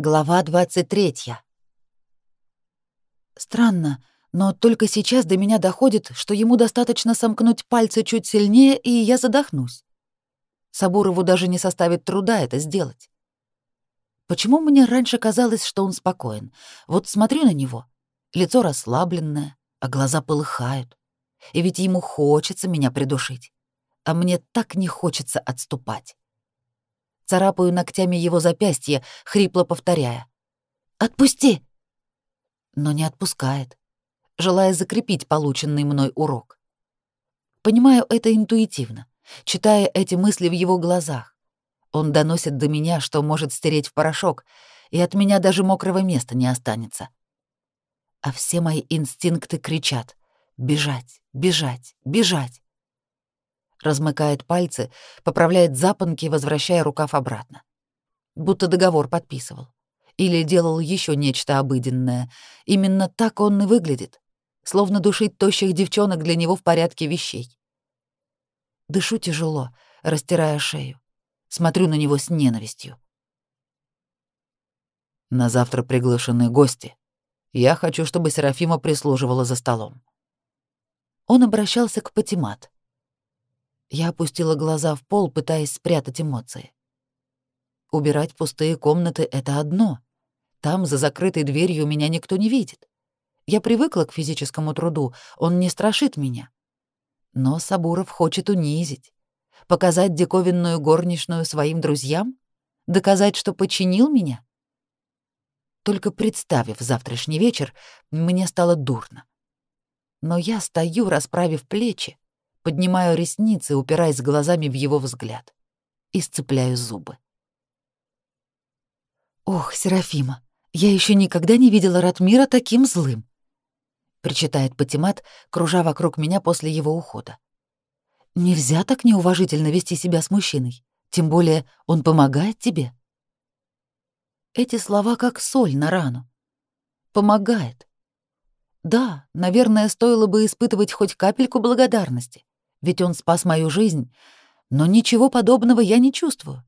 Глава 23. Странно, но только сейчас до меня доходит, что ему достаточно сомкнуть пальцы чуть сильнее, и я задохнусь. Сабурову даже не составит труда это сделать. Почему мне раньше казалось, что он спокоен? Вот смотрю на него, лицо расслабленное, а глаза полыхают. И ведь ему хочется меня придушить, а мне так не хочется отступать царапаю ногтями его запястье, хрипло повторяя. «Отпусти!» Но не отпускает, желая закрепить полученный мной урок. Понимаю это интуитивно, читая эти мысли в его глазах. Он доносит до меня, что может стереть в порошок, и от меня даже мокрого места не останется. А все мои инстинкты кричат «бежать, бежать, бежать» размыкает пальцы, поправляет запонки, возвращая рукав обратно. Будто договор подписывал. Или делал еще нечто обыденное. Именно так он и выглядит. Словно душить тощих девчонок для него в порядке вещей. Дышу тяжело, растирая шею. Смотрю на него с ненавистью. На завтра приглашены гости. Я хочу, чтобы Серафима прислуживала за столом. Он обращался к Патимат. Я опустила глаза в пол, пытаясь спрятать эмоции. Убирать пустые комнаты — это одно. Там, за закрытой дверью, меня никто не видит. Я привыкла к физическому труду, он не страшит меня. Но Сабуров хочет унизить. Показать диковинную горничную своим друзьям? Доказать, что подчинил меня? Только представив завтрашний вечер, мне стало дурно. Но я стою, расправив плечи, поднимаю ресницы, упираясь глазами в его взгляд, и сцепляю зубы. «Ох, Серафима, я еще никогда не видела Ратмира таким злым», — причитает Патимат, кружа вокруг меня после его ухода. «Нельзя так неуважительно вести себя с мужчиной, тем более он помогает тебе». Эти слова как соль на рану. Помогает. Да, наверное, стоило бы испытывать хоть капельку благодарности ведь он спас мою жизнь, но ничего подобного я не чувствую.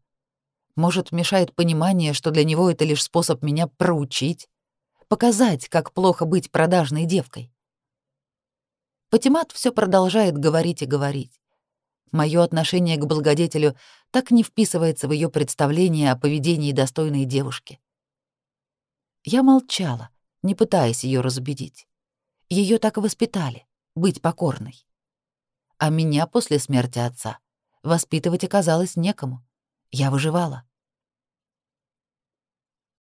Может, мешает понимание, что для него это лишь способ меня проучить, показать, как плохо быть продажной девкой. Патимат все продолжает говорить и говорить. Мое отношение к благодетелю так не вписывается в ее представление о поведении достойной девушки. Я молчала, не пытаясь ее разубедить. Ее так воспитали — быть покорной а меня после смерти отца воспитывать оказалось некому. Я выживала.